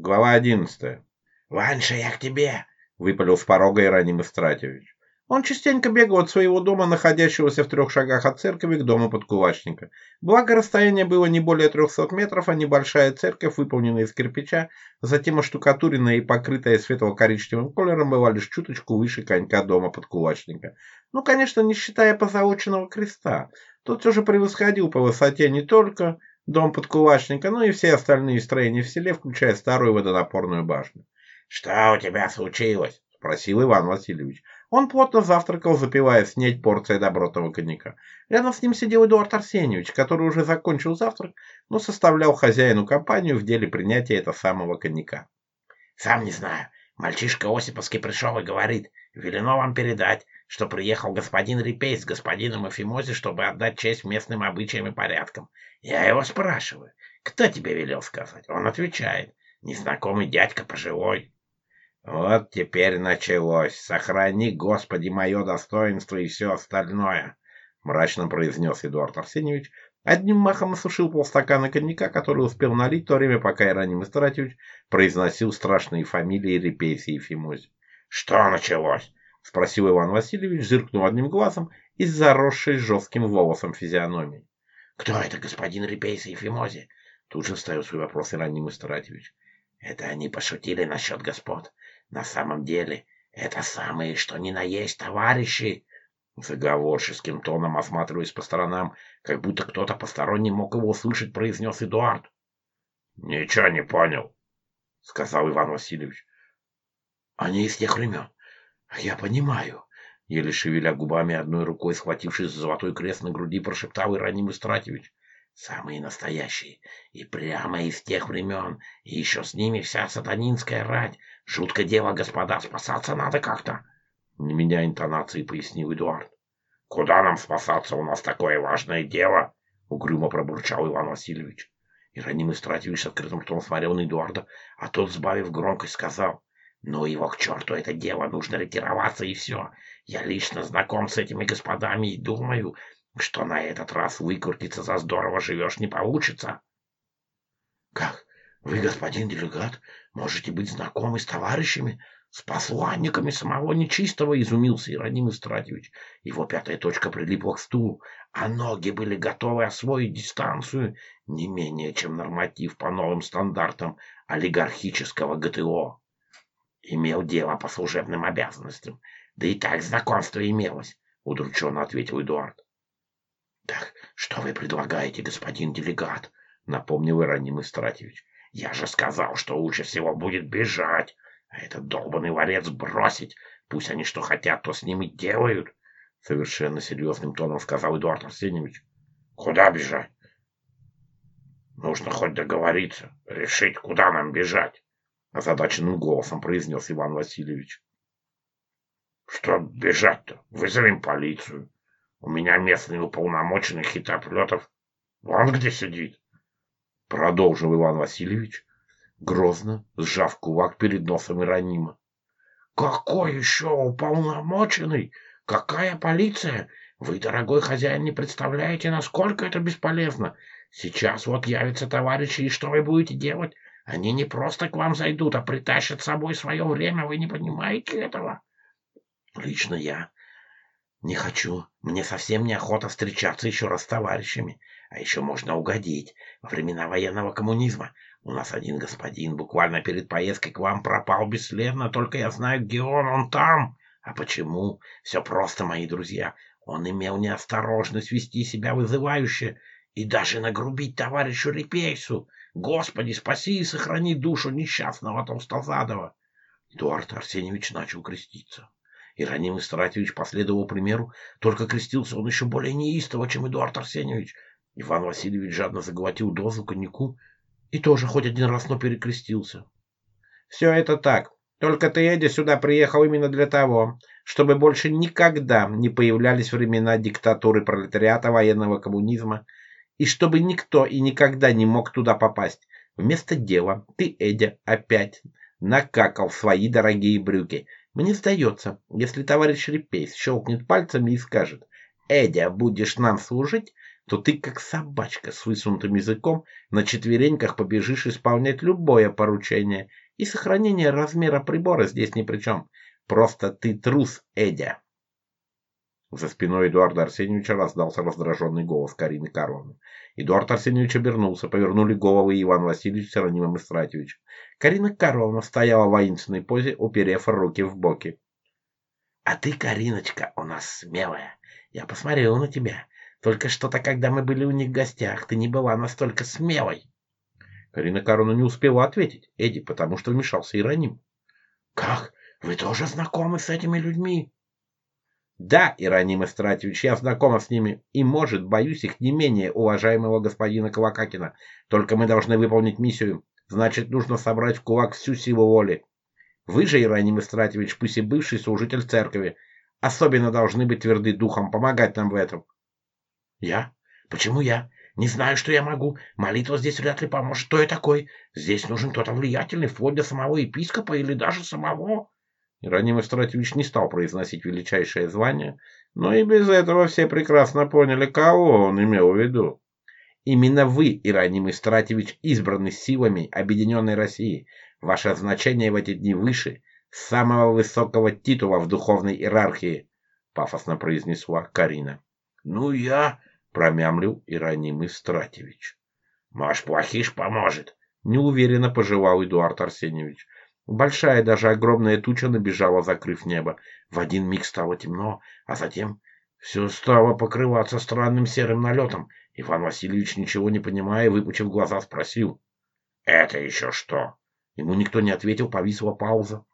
Глава одиннадцатая. «Ваньша, я к тебе!» — выпалил в порога Ироним Истратьевич. Он частенько бегал от своего дома, находящегося в трех шагах от церкви, к дому под подкулачника. Благо, расстояние было не более трехсот метров, а небольшая церковь, выполненная из кирпича, затем оштукатуренная и покрытая светло-коричневым колером, была лишь чуточку выше конька дома под подкулачника. Ну, конечно, не считая позолоченного креста. Тот все же превосходил по высоте не только дом подкулачника, ну и все остальные строения в селе, включая старую водонапорную башню. «Что у тебя случилось?» — спросил Иван Васильевич. Он плотно завтракал, запивая снять порцией добротного коньяка. Рядом с ним сидел Эдуард Арсеньевич, который уже закончил завтрак, но составлял хозяину компанию в деле принятия этого самого коньяка. «Сам не знаю. Мальчишка Осиповский пришел и говорит, велено вам передать, что приехал господин Репей с господином Эфимози, чтобы отдать честь местным обычаям и порядкам. Я его спрашиваю, кто тебе велел сказать? Он отвечает, незнакомый дядька пожилой. Вот теперь началось. Сохрани, Господи, мое достоинство и все остальное, мрачно произнес Эдуард Арсеньевич, Одним махом осушил полстакана коньяка, который успел налить в то время, пока Ироним Истратьевич произносил страшные фамилии Репейси и Фимузи. «Что началось? — спросил Иван Васильевич, зыркнул одним глазом и заросшей жестким волосом физиономии. «Кто это, господин Репейса и Фимози?» Тут же вставил свой вопрос Ираним Истратьевич. «Это они пошутили насчет господ. На самом деле, это самые, что ни на есть, товарищи!» Заговорческим тоном, осматриваясь по сторонам, как будто кто-то посторонний мог его услышать, произнес Эдуард. «Ничего не понял», — сказал Иван Васильевич. «Они из тех времен, а я понимаю. Еле шевеля губами, одной рукой схватившись за золотой крест на груди, прошептал Ироним Истратьевич. Самые настоящие. И прямо из тех времен. И еще с ними вся сатанинская рать. Жутко дело, господа, спасаться надо как-то. Не меня интонации, пояснил Эдуард. Куда нам спасаться? У нас такое важное дело. Угрюмо пробурчал Иван Васильевич. Ироним Истратьевич с открытым ртом смотрел на Эдуарда, а тот, сбавив громкость, сказал. Ну его к черту это дело, нужно ретироваться и все. Я лично знаком с этими господами и думаю, что на этот раз выкрутиться за здорово живешь не получится. Как? Вы, господин делегат, можете быть знакомы с товарищами, с посланниками самого нечистого, изумился Ироним Истратьевич. Его пятая точка прилипла к стулу, а ноги были готовы освоить дистанцию не менее, чем норматив по новым стандартам олигархического ГТО имел дело по служебным обязанностям. Да и так знакомство имелось, удрученно ответил Эдуард. Так что вы предлагаете, господин делегат? напомнил Ироним Истратьевич. Я же сказал, что лучше всего будет бежать, а этот долбанный валец бросить. Пусть они что хотят, то с ними делают. Совершенно серьезным тоном сказал Эдуард Арсеньевич. Куда бежать? Нужно хоть договориться, решить, куда нам бежать. — озадаченным голосом произнес Иван Васильевич. «Что бежать-то? Вызовем полицию. У меня местный уполномоченный хитроплетов. Вон где сидит!» Продолжил Иван Васильевич, грозно сжав кулак перед носом Иронима. «Какой еще уполномоченный? Какая полиция? Вы, дорогой хозяин, не представляете, насколько это бесполезно. Сейчас вот явятся товарищи, и что вы будете делать? Они не просто к вам зайдут, а притащат с собой свое время. Вы не понимаете этого? Лично я не хочу. Мне совсем неохота встречаться еще раз с товарищами. А еще можно угодить. Во времена военного коммунизма у нас один господин буквально перед поездкой к вам пропал бесследно. Только я знаю, где он. Он там. А почему? Все просто, мои друзья. Он имел неосторожность вести себя вызывающе и даже нагрубить товарищу Репейсу. Господи, спаси и сохрани душу несчастного а Толстозадова!» Эдуард Арсеньевич начал креститься. Ироним Истратьевич последовал примеру, только крестился он еще более неистово, чем Эдуард Арсеньевич. Иван Васильевич жадно заглотил дозу коньяку и тоже хоть один раз, но перекрестился. «Все это так. Только ты, Эдя, сюда приехал именно для того, чтобы больше никогда не появлялись времена диктатуры пролетариата, военного коммунизма и чтобы никто и никогда не мог туда попасть. Вместо дела ты, Эдя, опять накакал свои дорогие брюки. Мне сдается, если товарищ Репейс щелкнет пальцами и скажет «Эдя, а будешь нам служить», то ты, как собачка с высунутым языком, на четвереньках побежишь исполнять любое поручение, и сохранение размера прибора здесь ни при чем. Просто ты трус, Эдя. За спиной Эдуарда Арсеньевича раздался раздраженный голос Карины Карловны. Эдуард Арсеньевич обернулся, повернули головы Иван Васильевич с Ранимом Истратьевичем. Карина Карловна стояла в воинственной позе, уперев руки в боки. «А ты, Кариночка, у нас смелая. Я посмотрел на тебя. Только что-то, когда мы были у них в гостях, ты не была настолько смелой». Карина Карловна не успела ответить Эдди, потому что вмешался Ироним. «Как? Вы тоже знакомы с этими людьми?» Да, Ироним Истратьевич, я знакома с ними и, может, боюсь их не менее уважаемого господина Кавакакина. Только мы должны выполнить миссию. Значит, нужно собрать в кулак всю силу воли. Вы же, Ироним Истратьевич, пусть и бывший служитель церкви, особенно должны быть тверды духом, помогать нам в этом. Я? Почему я? Не знаю, что я могу. Молитва здесь вряд ли поможет. Кто я такой? Здесь нужен кто-то влиятельный, вплоть до самого епископа или даже самого... Раним Истратьевич не стал произносить величайшее звание, но и без этого все прекрасно поняли, кого он имел в виду. Именно вы, Ираним Истратьевич, избраны силами Объединенной России. Ваше значение в эти дни выше самого высокого титула в духовной иерархии, пафосно произнесла Карина. Ну я, промямлил Ираним Истратьевич. Маш плохиш поможет, неуверенно пожевал Эдуард Арсеньевич. Большая, даже огромная туча набежала, закрыв небо. В один миг стало темно, а затем все стало покрываться странным серым налетом. Иван Васильевич, ничего не понимая, выпучив глаза, спросил. «Это еще что?» Ему никто не ответил, повисла пауза.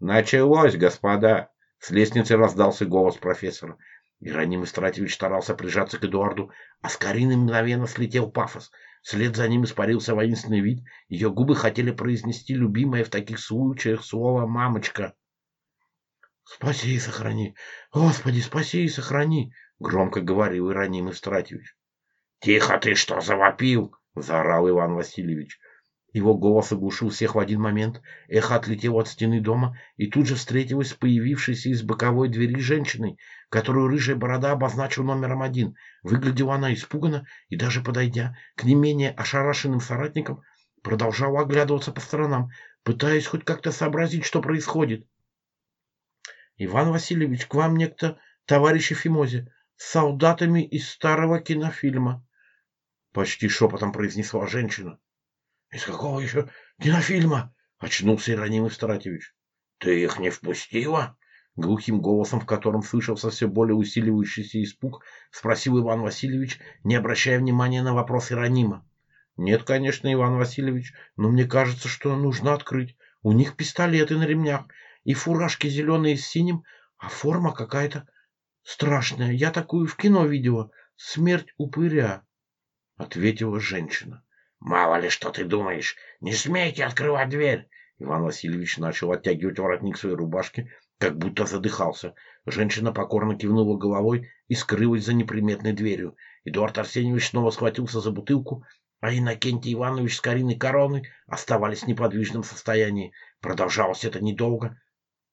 «Началось, господа!» С лестницы раздался голос профессора. Ироним Истратьевич старался прижаться к Эдуарду, а с Кариной мгновенно слетел пафос — Вслед за ним испарился воинственный вид. Ее губы хотели произнести любимое в таких случаях слово «мамочка». «Спаси и сохрани! Господи, спаси и сохрани!» — громко говорил Ироним Истратьевич. «Тихо ты, что завопил!» — заорал Иван Васильевич. Его голос оглушил всех в один момент. Эхо отлетело от стены дома и тут же встретилось с появившейся из боковой двери женщиной, которую рыжая борода обозначил номером один. Выглядела она испуганно и даже подойдя к не менее ошарашенным соратникам, продолжала оглядываться по сторонам, пытаясь хоть как-то сообразить, что происходит. «Иван Васильевич, к вам некто товарищ Эфимозе с солдатами из старого кинофильма», — почти шепотом произнесла женщина. Из какого еще кинофильма? Очнулся Иронимов Старатевич? Ты их не впустила? Глухим голосом, в котором слышался все более усиливающийся испуг, спросил Иван Васильевич, не обращая внимания на вопрос Иронима. «Нет, конечно, Иван Васильевич, но мне кажется, что нужно открыть. У них пистолеты на ремнях и фуражки зеленые с синим, а форма какая-то страшная. Я такую в кино видела. Смерть упыря», — ответила женщина. Мало ли, что ты думаешь. Не смейте открывать дверь. Иван Васильевич начал оттягивать воротник своей рубашки, как будто задыхался. Женщина покорно кивнула головой и скрылась за неприметной дверью. Эдуард Арсеньевич снова схватился за бутылку, а Иннокентий Иванович с Кариной Короной оставались в неподвижном состоянии. Продолжалось это недолго.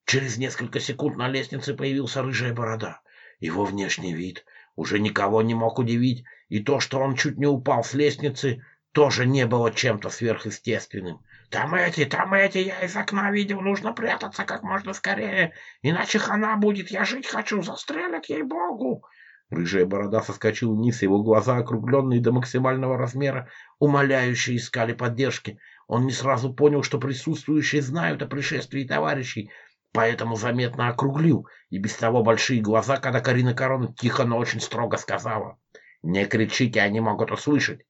Через несколько секунд на лестнице появился рыжая борода. Его внешний вид уже никого не мог удивить, и то, что он чуть не упал с лестницы, тоже не было чем-то сверхъестественным. «Там эти, там эти, я из окна видел, нужно прятаться как можно скорее, иначе хана будет, я жить хочу, застрелят, ей-богу!» Рыжая борода соскочила вниз, его глаза, округленные до максимального размера, умоляющие искали поддержки. Он не сразу понял, что присутствующие знают о пришествии товарищей, поэтому заметно округлил и без того большие глаза, когда Карина Корона тихо, но очень строго сказала. «Не кричите, они могут услышать.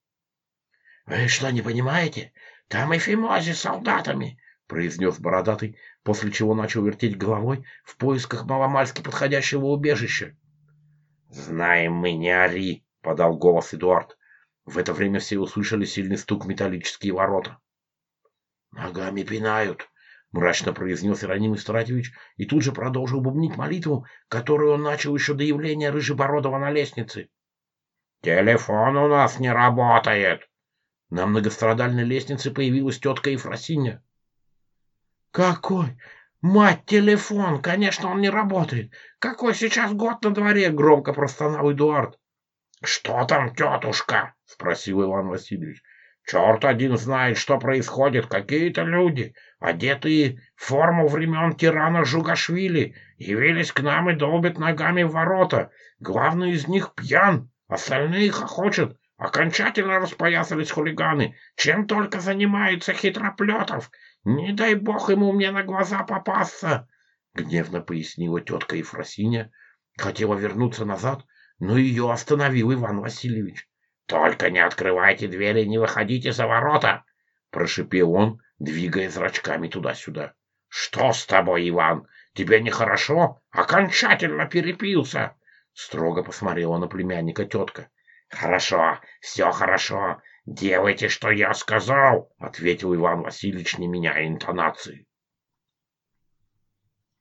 «Вы что, не понимаете? Там и Фимози с солдатами!» произнес бородатый, после чего начал вертеть головой в поисках маломальски подходящего убежища. «Знаем мы, не ори!» — подал голос Эдуард. В это время все услышали сильный стук металлические ворота. «Ногами пинают!» — мрачно произнес Ироним Истратьевич и тут же продолжил бубнить молитву, которую он начал еще до явления Рыжебородова на лестнице. «Телефон у нас не работает!» На многострадальной лестнице появилась тетка Ефросинья. «Какой? Мать, телефон! Конечно, он не работает! Какой сейчас год на дворе?» — громко простонал Эдуард. «Что там, тетушка?» — спросил Иван Васильевич. «Черт один знает, что происходит. Какие-то люди, одетые в форму времен тирана Жугашвили, явились к нам и долбят ногами в ворота. Главный из них пьян, остальные хохочут. Окончательно распоясались хулиганы. Чем только занимаются хитроплетов. Не дай бог ему мне на глаза попасться, — гневно пояснила тетка Ефросиня. Хотела вернуться назад, но ее остановил Иван Васильевич. — Только не открывайте двери, не выходите за ворота, — прошипел он, двигая зрачками туда-сюда. — Что с тобой, Иван? Тебе нехорошо? Окончательно перепился! — строго посмотрела на племянника тетка. «Хорошо, все хорошо. Делайте, что я сказал», — ответил Иван Васильевич, не меняя интонации.